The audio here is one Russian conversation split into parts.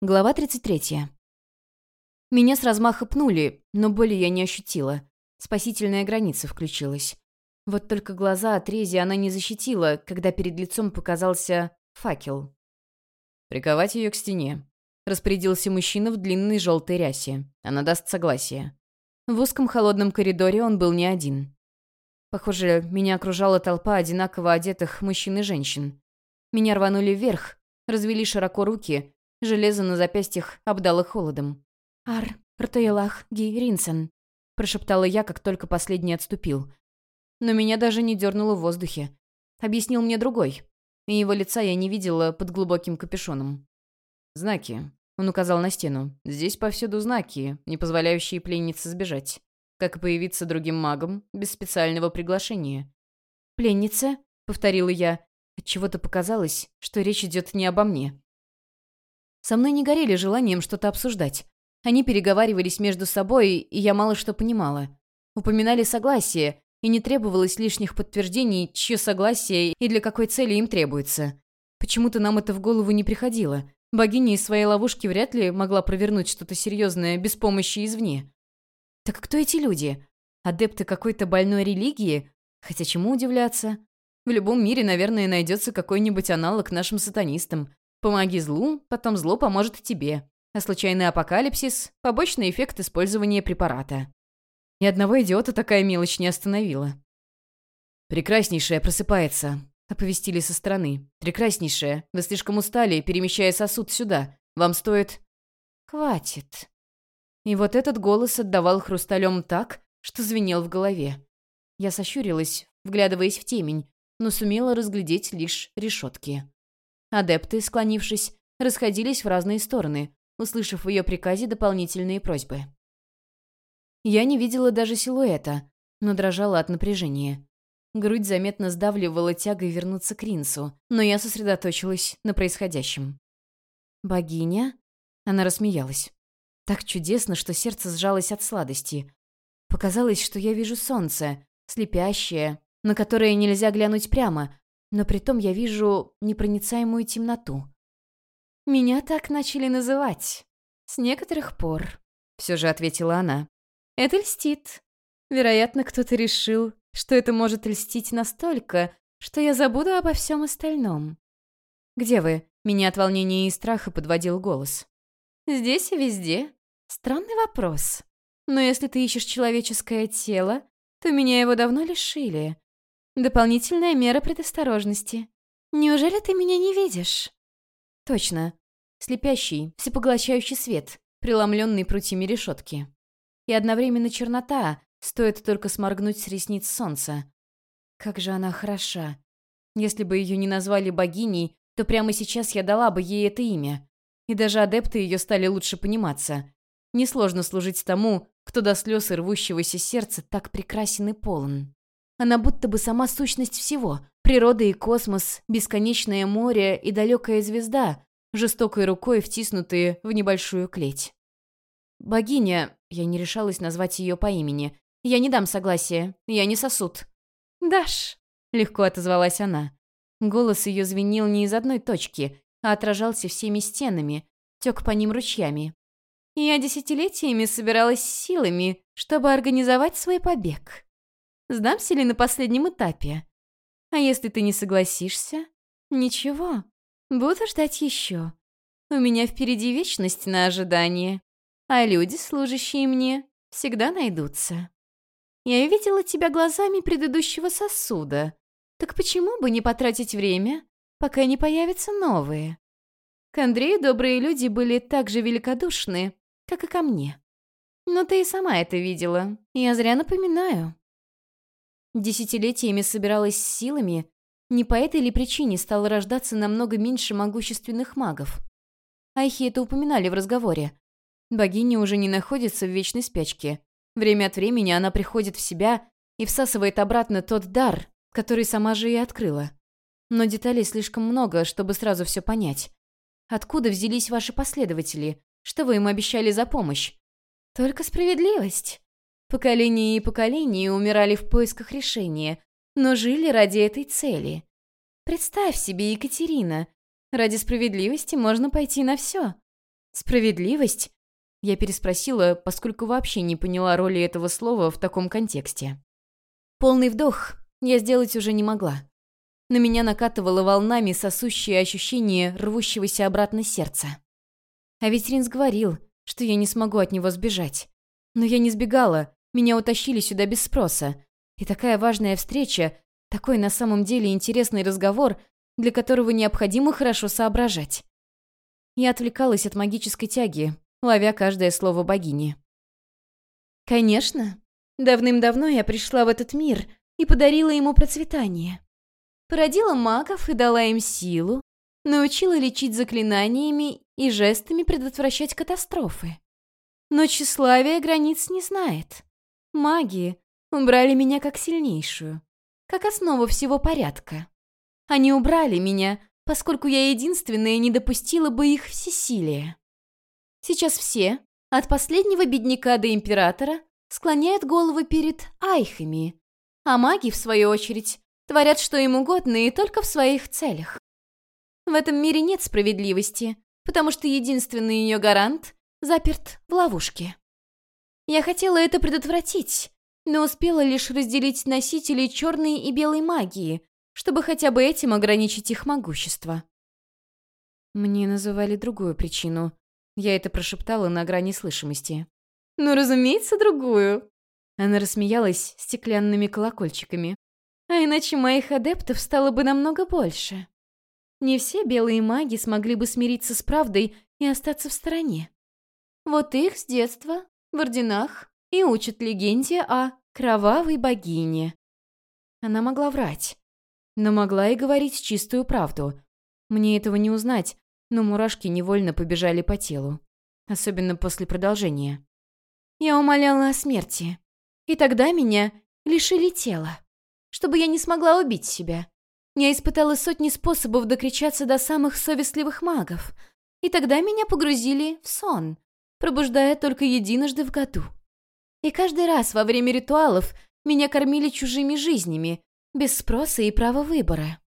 Глава 33. Меня с размаха пнули, но боли я не ощутила. Спасительная граница включилась. Вот только глаза от рези она не защитила, когда перед лицом показался факел. «Приковать ее к стене», — распорядился мужчина в длинной желтой рясе. Она даст согласие. В узком холодном коридоре он был не один. Похоже, меня окружала толпа одинаково одетых мужчин и женщин. Меня рванули вверх, развели широко руки — Железо на запястьях обдало холодом. «Ар, Ртаилах, Ги, Ринсен», — прошептала я, как только последний отступил. Но меня даже не дернуло в воздухе. Объяснил мне другой. И его лица я не видела под глубоким капюшоном. «Знаки», — он указал на стену. «Здесь повсюду знаки, не позволяющие пленнице сбежать. Как и появиться другим магом без специального приглашения». «Пленница?» — повторила я. Отчего-то показалось, что речь идет не обо мне. Со мной не горели желанием что-то обсуждать. Они переговаривались между собой, и я мало что понимала. Упоминали согласие, и не требовалось лишних подтверждений, чье согласие и для какой цели им требуется. Почему-то нам это в голову не приходило. Богиня из своей ловушки вряд ли могла провернуть что-то серьезное без помощи извне. Так кто эти люди? Адепты какой-то больной религии? Хотя чему удивляться? В любом мире, наверное, найдется какой-нибудь аналог нашим сатанистам. Помоги злу, потом зло поможет тебе. А случайный апокалипсис — побочный эффект использования препарата. Ни одного идиота такая мелочь не остановила. «Прекраснейшая просыпается», — оповестили со стороны. «Прекраснейшая, вы слишком устали, перемещая сосуд сюда. Вам стоит...» «Хватит». И вот этот голос отдавал хрусталем так, что звенел в голове. Я сощурилась, вглядываясь в темень, но сумела разглядеть лишь решетки. Адепты, склонившись, расходились в разные стороны, услышав в ее приказе дополнительные просьбы. Я не видела даже силуэта, но дрожала от напряжения. Грудь заметно сдавливала тягой вернуться к Ринсу, но я сосредоточилась на происходящем. «Богиня?» Она рассмеялась. Так чудесно, что сердце сжалось от сладости. Показалось, что я вижу солнце, слепящее, на которое нельзя глянуть прямо, но притом я вижу непроницаемую темноту. «Меня так начали называть. С некоторых пор», — все же ответила она. «Это льстит. Вероятно, кто-то решил, что это может льстить настолько, что я забуду обо всем остальном». «Где вы?» — меня от волнения и страха подводил голос. «Здесь и везде. Странный вопрос. Но если ты ищешь человеческое тело, то меня его давно лишили. Дополнительная мера предосторожности. Неужели ты меня не видишь? Точно. Слепящий, всепоглощающий свет, преломленный прутьями решетки. И одновременно чернота, стоит только сморгнуть с ресниц солнца. Как же она хороша. Если бы ее не назвали богиней, то прямо сейчас я дала бы ей это имя. И даже адепты ее стали лучше пониматься. Несложно служить тому, кто до слез и рвущегося сердца так прекрасен и полон. Она будто бы сама сущность всего. Природа и космос, бесконечное море и далекая звезда, жестокой рукой втиснутые в небольшую клеть. «Богиня», я не решалась назвать ее по имени, «я не дам согласия, я не сосуд». «Дашь», — легко отозвалась она. Голос ее звенел не из одной точки, а отражался всеми стенами, тек по ним ручьями. Я десятилетиями собиралась силами, чтобы организовать свой побег. Сдамся ли на последнем этапе? А если ты не согласишься? Ничего, буду ждать еще. У меня впереди вечность на ожидание, а люди, служащие мне, всегда найдутся. Я видела тебя глазами предыдущего сосуда. Так почему бы не потратить время, пока не появятся новые? К Андрею добрые люди были так же великодушны, как и ко мне. Но ты и сама это видела. Я зря напоминаю. Десятилетиями собиралась силами, не по этой ли причине стало рождаться намного меньше могущественных магов? Айхи это упоминали в разговоре. Богиня уже не находится в вечной спячке. Время от времени она приходит в себя и всасывает обратно тот дар, который сама же и открыла. Но деталей слишком много, чтобы сразу все понять. Откуда взялись ваши последователи? Что вы им обещали за помощь? Только справедливость. Поколения и поколения умирали в поисках решения, но жили ради этой цели. Представь себе, Екатерина, ради справедливости можно пойти на все. «Справедливость?» Я переспросила, поскольку вообще не поняла роли этого слова в таком контексте. Полный вдох я сделать уже не могла. На меня накатывало волнами сосущее ощущение рвущегося обратно сердца. А ведь Ринс говорил, что я не смогу от него сбежать. Но я не сбегала, меня утащили сюда без спроса. И такая важная встреча, такой на самом деле интересный разговор, для которого необходимо хорошо соображать. Я отвлекалась от магической тяги, ловя каждое слово богини. «Конечно. Давным-давно я пришла в этот мир и подарила ему процветание. Породила магов и дала им силу, научила лечить заклинаниями и жестами предотвращать катастрофы. Но тщеславие границ не знает. Маги убрали меня как сильнейшую, как основу всего порядка. Они убрали меня, поскольку я единственная не допустила бы их всесилия. Сейчас все, от последнего бедняка до императора, склоняют головы перед айхами, а маги, в свою очередь, творят что им угодно и только в своих целях. В этом мире нет справедливости, потому что единственный ее гарант заперт в ловушке. Я хотела это предотвратить, но успела лишь разделить носителей черной и белой магии, чтобы хотя бы этим ограничить их могущество. Мне называли другую причину. Я это прошептала на грани слышимости. «Ну, разумеется, другую!» Она рассмеялась стеклянными колокольчиками. А иначе моих адептов стало бы намного больше. Не все белые маги смогли бы смириться с правдой и остаться в стороне. Вот их с детства в орденах и учат легенде о кровавой богине. Она могла врать, но могла и говорить чистую правду. Мне этого не узнать, но мурашки невольно побежали по телу. Особенно после продолжения. Я умоляла о смерти. И тогда меня лишили тела чтобы я не смогла убить себя. Я испытала сотни способов докричаться до самых совестливых магов, и тогда меня погрузили в сон, пробуждая только единожды в году. И каждый раз во время ритуалов меня кормили чужими жизнями, без спроса и права выбора.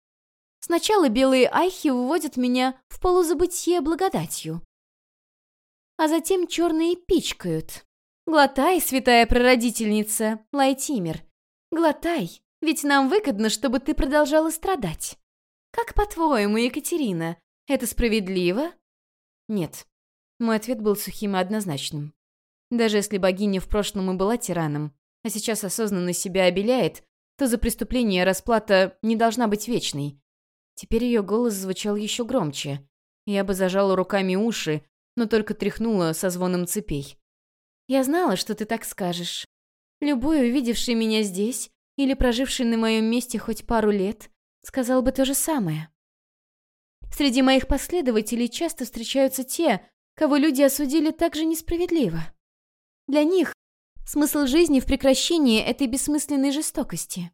Сначала белые айхи вводят меня в полузабытие благодатью, а затем черные пичкают. Глотай, святая прародительница, Лайтимер, глотай, ведь нам выгодно, чтобы ты продолжала страдать. Как по-твоему, Екатерина, это справедливо? Нет. Мой ответ был сухим и однозначным. Даже если богиня в прошлом и была тираном, а сейчас осознанно себя обеляет, то за преступление расплата не должна быть вечной. Теперь ее голос звучал еще громче. Я бы зажала руками уши, но только тряхнула со звоном цепей. «Я знала, что ты так скажешь. Любой, увидевший меня здесь, или проживший на моем месте хоть пару лет, сказал бы то же самое. Среди моих последователей часто встречаются те, кого люди осудили так же несправедливо. Для них смысл жизни в прекращении этой бессмысленной жестокости.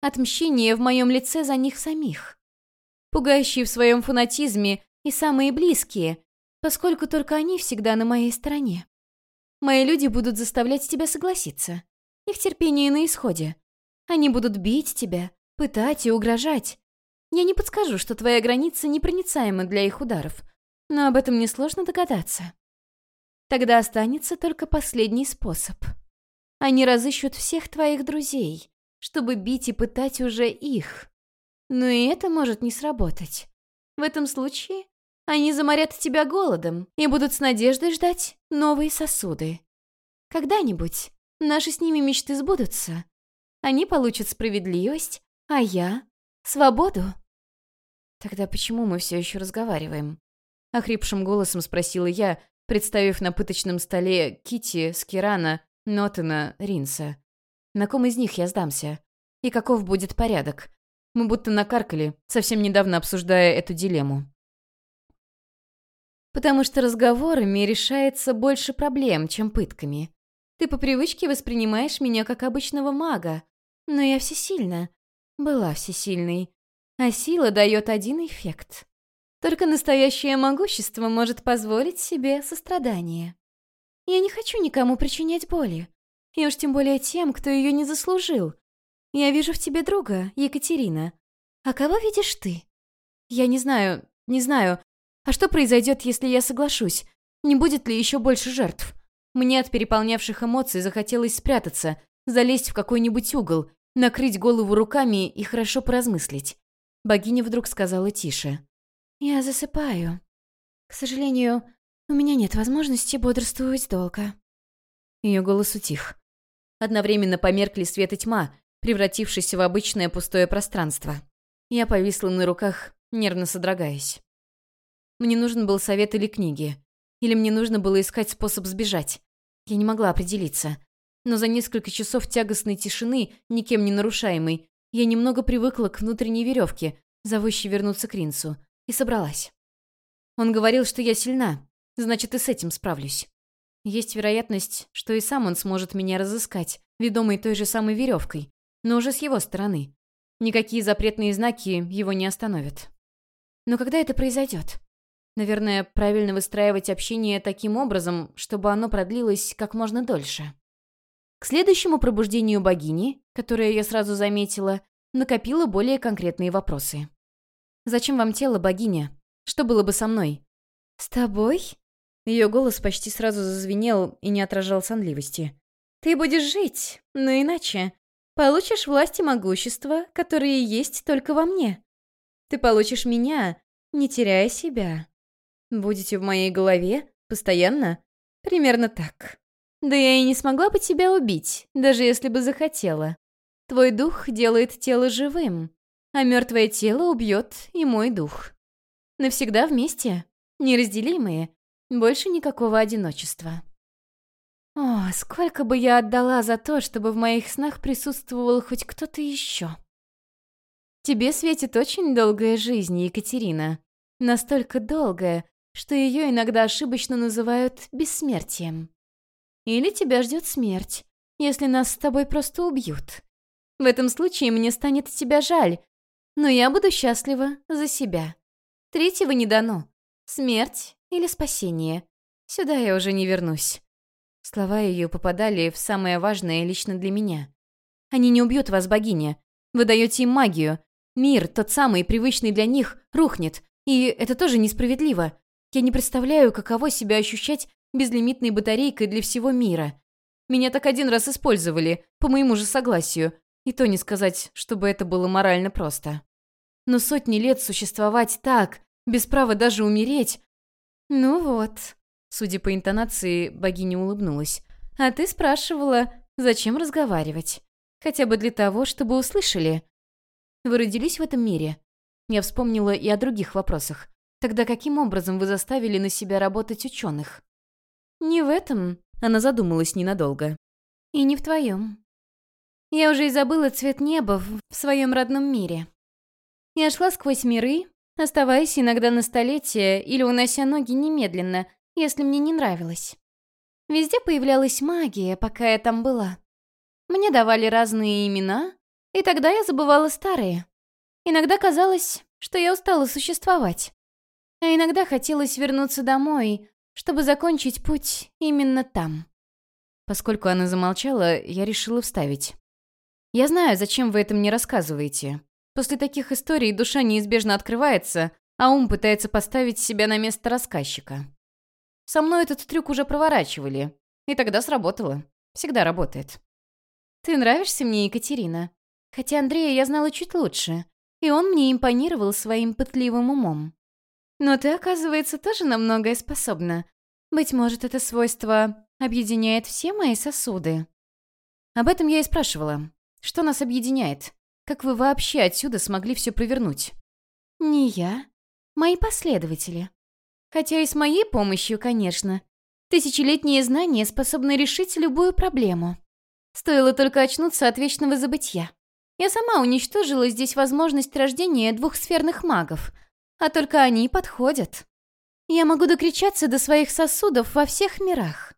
Отмщение в моем лице за них самих. Пугающие в своем фанатизме и самые близкие, поскольку только они всегда на моей стороне. Мои люди будут заставлять тебя согласиться. Их терпение на исходе. Они будут бить тебя, пытать и угрожать. Я не подскажу, что твоя граница непроницаема для их ударов, но об этом несложно догадаться. Тогда останется только последний способ. Они разыщут всех твоих друзей, чтобы бить и пытать уже их. Но и это может не сработать. В этом случае они заморят тебя голодом и будут с надеждой ждать новые сосуды. Когда-нибудь наши с ними мечты сбудутся, они получат справедливость, а я — свободу. Тогда почему мы все еще разговариваем? Охрипшим голосом спросила я, представив на пыточном столе Кити, Скирана, Нотена, Ринса. На ком из них я сдамся? И каков будет порядок? Мы будто накаркали, совсем недавно обсуждая эту дилемму. Потому что разговорами решается больше проблем, чем пытками. Ты по привычке воспринимаешь меня как обычного мага, но я всесильна. Была всесильной. А сила дает один эффект. Только настоящее могущество может позволить себе сострадание. Я не хочу никому причинять боли. И уж тем более тем, кто ее не заслужил. Я вижу в тебе друга, Екатерина. А кого видишь ты? Я не знаю, не знаю. А что произойдет, если я соглашусь? Не будет ли еще больше жертв? Мне от переполнявших эмоций захотелось спрятаться, залезть в какой-нибудь угол, накрыть голову руками и хорошо поразмыслить. Богиня вдруг сказала тише. «Я засыпаю. К сожалению, у меня нет возможности бодрствовать долго». Ее голос утих. Одновременно померкли свет и тьма, превратившись в обычное пустое пространство. Я повисла на руках, нервно содрогаясь. Мне нужен был совет или книги. Или мне нужно было искать способ сбежать. Я не могла определиться. Но за несколько часов тягостной тишины, никем не нарушаемой, я немного привыкла к внутренней веревке, зовущей вернуться к Ринсу, и собралась. Он говорил, что я сильна, значит, и с этим справлюсь. Есть вероятность, что и сам он сможет меня разыскать, ведомый той же самой веревкой, но уже с его стороны. Никакие запретные знаки его не остановят. Но когда это произойдет? Наверное, правильно выстраивать общение таким образом, чтобы оно продлилось как можно дольше. К следующему пробуждению богини, которое я сразу заметила, накопила более конкретные вопросы. «Зачем вам тело, богиня? Что было бы со мной?» «С тобой?» Ее голос почти сразу зазвенел и не отражал сонливости. «Ты будешь жить, но иначе. Получишь власть и могущество, которые есть только во мне. Ты получишь меня, не теряя себя. Будете в моей голове? Постоянно? Примерно так. Да я и не смогла бы тебя убить, даже если бы захотела. Твой дух делает тело живым, а мертвое тело убьет и мой дух. Навсегда вместе, неразделимые, больше никакого одиночества. О, сколько бы я отдала за то, чтобы в моих снах присутствовал хоть кто-то еще. Тебе светит очень долгая жизнь, Екатерина. Настолько долгая, что ее иногда ошибочно называют бессмертием. Или тебя ждет смерть, если нас с тобой просто убьют. В этом случае мне станет тебя жаль, но я буду счастлива за себя. Третьего не дано. Смерть или спасение. Сюда я уже не вернусь. Слова ее попадали в самое важное лично для меня. Они не убьют вас, богиня. Вы даете им магию. Мир, тот самый, привычный для них, рухнет. И это тоже несправедливо. Я не представляю, каково себя ощущать безлимитной батарейкой для всего мира. Меня так один раз использовали, по моему же согласию, и то не сказать, чтобы это было морально просто. Но сотни лет существовать так, без права даже умереть... Ну вот. Судя по интонации, богиня улыбнулась. А ты спрашивала, зачем разговаривать? Хотя бы для того, чтобы услышали. Вы родились в этом мире? Я вспомнила и о других вопросах. Тогда каким образом вы заставили на себя работать ученых? Не в этом, она задумалась ненадолго. И не в твоем. Я уже и забыла цвет неба в, своем родном мире. Я шла сквозь миры, оставаясь иногда на столетия или унося ноги немедленно, если мне не нравилось. Везде появлялась магия, пока я там была. Мне давали разные имена, и тогда я забывала старые. Иногда казалось, что я устала существовать. А иногда хотелось вернуться домой, чтобы закончить путь именно там. Поскольку она замолчала, я решила вставить. «Я знаю, зачем вы это мне рассказываете. После таких историй душа неизбежно открывается, а ум пытается поставить себя на место рассказчика. Со мной этот трюк уже проворачивали, и тогда сработало. Всегда работает. Ты нравишься мне, Екатерина. Хотя Андрея я знала чуть лучше, и он мне импонировал своим пытливым умом. Но ты, оказывается, тоже на многое способна. Быть может, это свойство объединяет все мои сосуды. Об этом я и спрашивала. Что нас объединяет? Как вы вообще отсюда смогли все провернуть? Не я. Мои последователи. Хотя и с моей помощью, конечно. Тысячелетние знания способны решить любую проблему. Стоило только очнуться от вечного забытья. Я сама уничтожила здесь возможность рождения двухсферных магов — а только они подходят. Я могу докричаться до своих сосудов во всех мирах.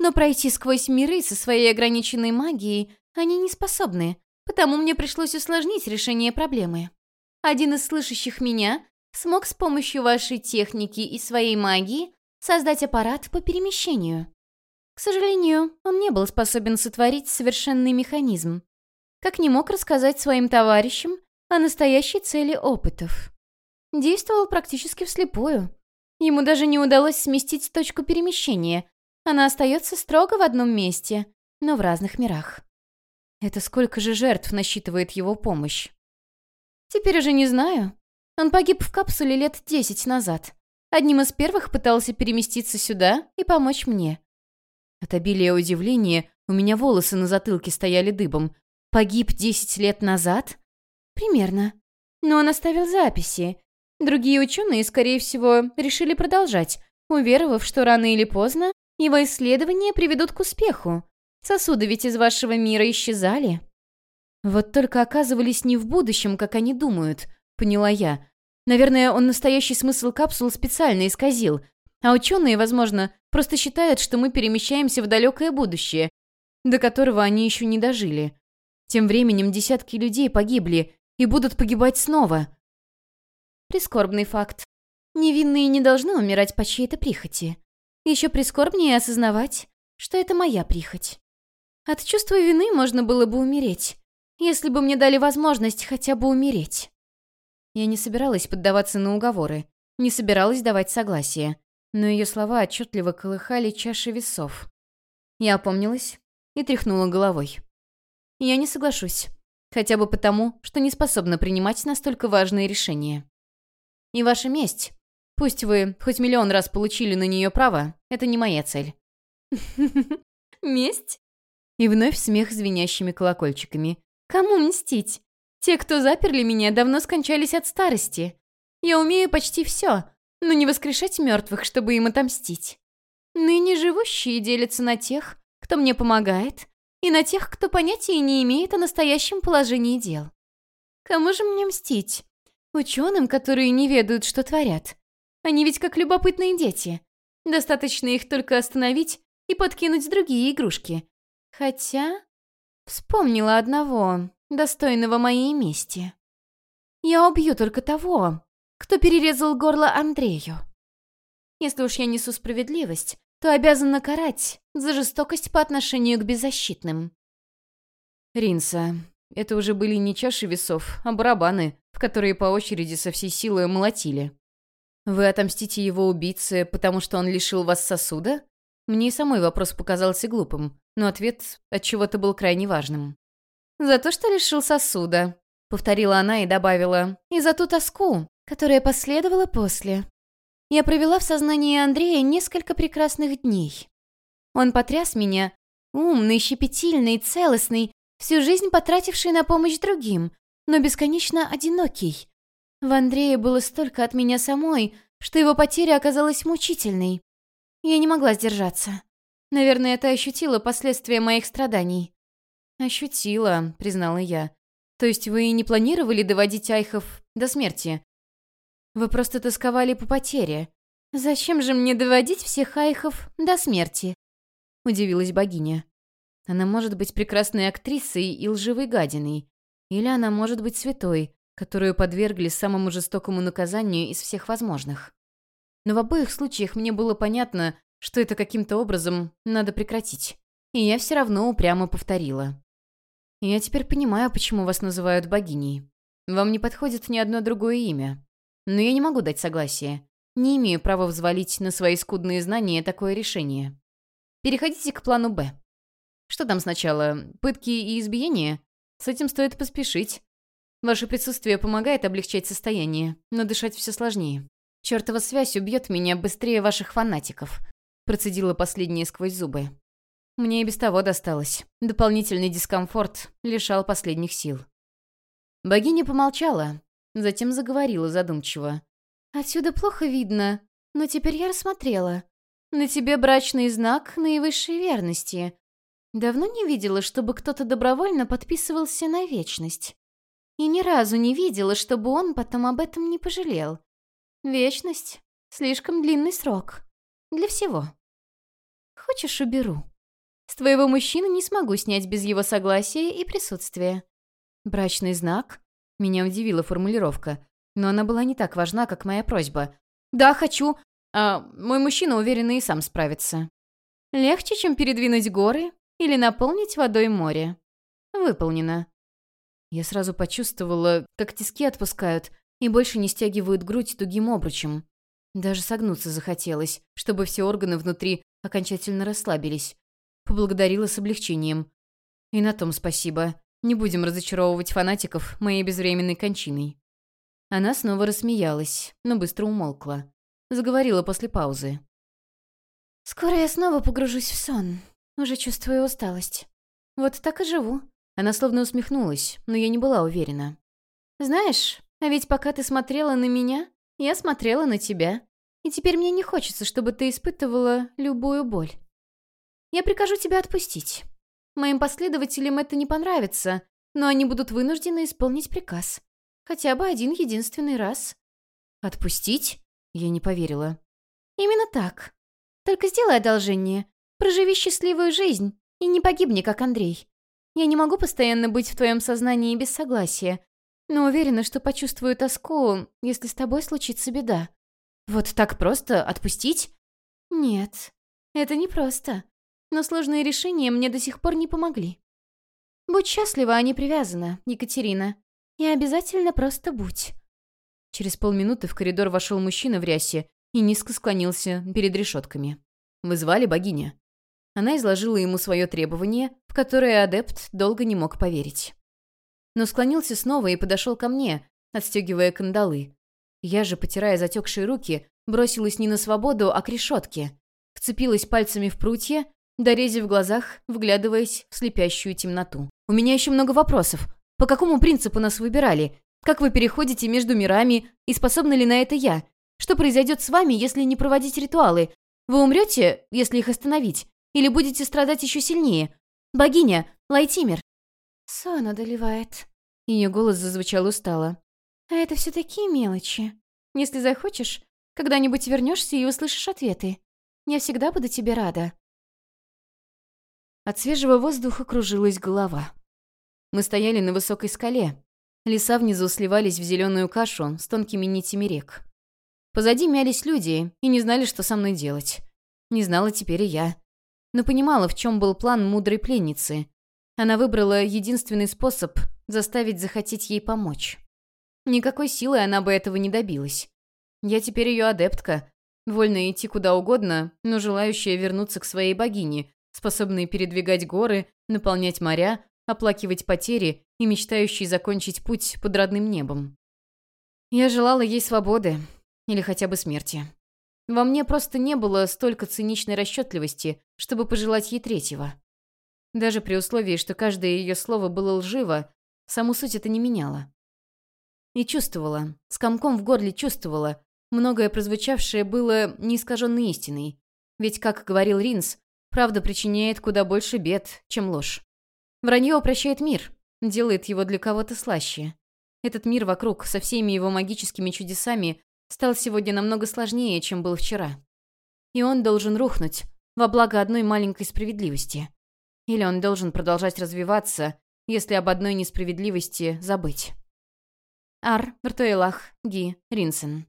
Но пройти сквозь миры со своей ограниченной магией они не способны, потому мне пришлось усложнить решение проблемы. Один из слышащих меня смог с помощью вашей техники и своей магии создать аппарат по перемещению. К сожалению, он не был способен сотворить совершенный механизм, как не мог рассказать своим товарищам о настоящей цели опытов. Действовал практически вслепую. Ему даже не удалось сместить точку перемещения. Она остается строго в одном месте, но в разных мирах. Это сколько же жертв насчитывает его помощь? Теперь уже не знаю. Он погиб в капсуле лет десять назад. Одним из первых пытался переместиться сюда и помочь мне. От обилия удивления у меня волосы на затылке стояли дыбом. Погиб десять лет назад? Примерно. Но он оставил записи. Другие ученые, скорее всего, решили продолжать, уверовав, что рано или поздно его исследования приведут к успеху. Сосуды ведь из вашего мира исчезали. Вот только оказывались не в будущем, как они думают, поняла я. Наверное, он настоящий смысл капсул специально исказил. А ученые, возможно, просто считают, что мы перемещаемся в далекое будущее, до которого они еще не дожили. Тем временем десятки людей погибли и будут погибать снова. Прискорбный факт. Невинные не должны умирать по чьей-то прихоти. Еще прискорбнее осознавать, что это моя прихоть. От чувства вины можно было бы умереть, если бы мне дали возможность хотя бы умереть. Я не собиралась поддаваться на уговоры, не собиралась давать согласие, но ее слова отчетливо колыхали чаши весов. Я опомнилась и тряхнула головой. Я не соглашусь, хотя бы потому, что не способна принимать настолько важные решения. И ваша месть, пусть вы хоть миллион раз получили на нее право, это не моя цель. Месть? И вновь смех звенящими колокольчиками. Кому мстить? Те, кто заперли меня, давно скончались от старости. Я умею почти все, но не воскрешать мертвых, чтобы им отомстить. Ныне живущие делятся на тех, кто мне помогает, и на тех, кто понятия не имеет о настоящем положении дел. Кому же мне мстить? Ученым, которые не ведают, что творят. Они ведь как любопытные дети. Достаточно их только остановить и подкинуть другие игрушки. Хотя... Вспомнила одного, достойного моей мести. Я убью только того, кто перерезал горло Андрею. Если уж я несу справедливость, то обязана карать за жестокость по отношению к беззащитным. Ринса, это уже были не чаши весов, а барабаны, в которые по очереди со всей силы молотили. Вы отомстите его убийце, потому что он лишил вас сосуда? Мне и самой вопрос показался глупым, но ответ от чего-то был крайне важным. «За то, что лишил сосуда», — повторила она и добавила, «и за ту тоску, которая последовала после. Я провела в сознании Андрея несколько прекрасных дней. Он потряс меня, умный, щепетильный, целостный, всю жизнь потративший на помощь другим, но бесконечно одинокий. В Андрее было столько от меня самой, что его потеря оказалась мучительной. Я не могла сдержаться. Наверное, это ощутила последствия моих страданий. «Ощутила», — признала я. «То есть вы не планировали доводить Айхов до смерти? Вы просто тосковали по потере». «Зачем же мне доводить всех Айхов до смерти?» — удивилась богиня. «Она может быть прекрасной актрисой и лживой гадиной. Или она может быть святой, которую подвергли самому жестокому наказанию из всех возможных. Но в обоих случаях мне было понятно, что это каким-то образом надо прекратить. И я все равно упрямо повторила. Я теперь понимаю, почему вас называют богиней. Вам не подходит ни одно другое имя. Но я не могу дать согласие. Не имею права взвалить на свои скудные знания такое решение. Переходите к плану «Б». Что там сначала? Пытки и избиения? С этим стоит поспешить. Ваше присутствие помогает облегчать состояние, но дышать все сложнее. Чёртова связь убьет меня быстрее ваших фанатиков. Процедила последнее сквозь зубы. Мне и без того досталось. Дополнительный дискомфорт лишал последних сил. Богиня помолчала, затем заговорила задумчиво. «Отсюда плохо видно, но теперь я рассмотрела. На тебе брачный знак наивысшей верности. Давно не видела, чтобы кто-то добровольно подписывался на вечность. И ни разу не видела, чтобы он потом об этом не пожалел. Вечность — слишком длинный срок. Для всего. Хочешь, уберу?» С твоего мужчины не смогу снять без его согласия и присутствия». «Брачный знак?» Меня удивила формулировка, но она была не так важна, как моя просьба. «Да, хочу. А мой мужчина уверенно и сам справится». «Легче, чем передвинуть горы или наполнить водой море». «Выполнено». Я сразу почувствовала, как тиски отпускают и больше не стягивают грудь тугим обручем. Даже согнуться захотелось, чтобы все органы внутри окончательно расслабились. Поблагодарила с облегчением. И на том спасибо. Не будем разочаровывать фанатиков моей безвременной кончиной. Она снова рассмеялась, но быстро умолкла. Заговорила после паузы. «Скоро я снова погружусь в сон. Уже чувствую усталость. Вот так и живу». Она словно усмехнулась, но я не была уверена. «Знаешь, а ведь пока ты смотрела на меня, я смотрела на тебя. И теперь мне не хочется, чтобы ты испытывала любую боль. Я прикажу тебя отпустить. Моим последователям это не понравится, но они будут вынуждены исполнить приказ. Хотя бы один единственный раз. «Отпустить?» Я не поверила. «Именно так. Только сделай одолжение. Проживи счастливую жизнь и не погибни, как Андрей. Я не могу постоянно быть в твоем сознании без согласия, но уверена, что почувствую тоску, если с тобой случится беда. Вот так просто отпустить? Нет, это не просто. Но сложные решения мне до сих пор не помогли. Будь счастлива, а не привязана, Екатерина. И обязательно просто будь. Через полминуты в коридор вошел мужчина в рясе и низко склонился перед решетками. Вызвали богиня. Она изложила ему свое требование, в которое адепт долго не мог поверить но склонился снова и подошел ко мне, отстегивая кандалы. Я же, потирая затекшие руки, бросилась не на свободу, а к решетке. Вцепилась пальцами в прутья, дорези в глазах, вглядываясь в слепящую темноту. «У меня еще много вопросов. По какому принципу нас выбирали? Как вы переходите между мирами? И способна ли на это я? Что произойдет с вами, если не проводить ритуалы? Вы умрете, если их остановить? Или будете страдать еще сильнее? Богиня, Лайтимер, Сон одолевает. Ее голос зазвучал устало. А это все такие мелочи. Если захочешь, когда-нибудь вернешься и услышишь ответы. Я всегда буду тебе рада. От свежего воздуха кружилась голова. Мы стояли на высокой скале. Леса внизу сливались в зеленую кашу с тонкими нитями рек. Позади мялись люди и не знали, что со мной делать. Не знала теперь и я. Но понимала, в чем был план мудрой пленницы. Она выбрала единственный способ заставить захотеть ей помочь. Никакой силой она бы этого не добилась. Я теперь ее адептка, вольная идти куда угодно, но желающая вернуться к своей богине, способной передвигать горы, наполнять моря, оплакивать потери и мечтающей закончить путь под родным небом. Я желала ей свободы или хотя бы смерти. Во мне просто не было столько циничной расчетливости, чтобы пожелать ей третьего. Даже при условии, что каждое ее слово было лживо, саму суть это не меняло. И чувствовала, с комком в горле чувствовала, многое прозвучавшее было неискаженной истиной. Ведь, как говорил Ринс, правда причиняет куда больше бед, чем ложь. Вранье упрощает мир, делает его для кого-то слаще. Этот мир вокруг, со всеми его магическими чудесами, стал сегодня намного сложнее, чем был вчера. И он должен рухнуть, во благо одной маленькой справедливости. Или он должен продолжать развиваться, если об одной несправедливости забыть. Ар, Вертуэлах, Ги, Ринсен.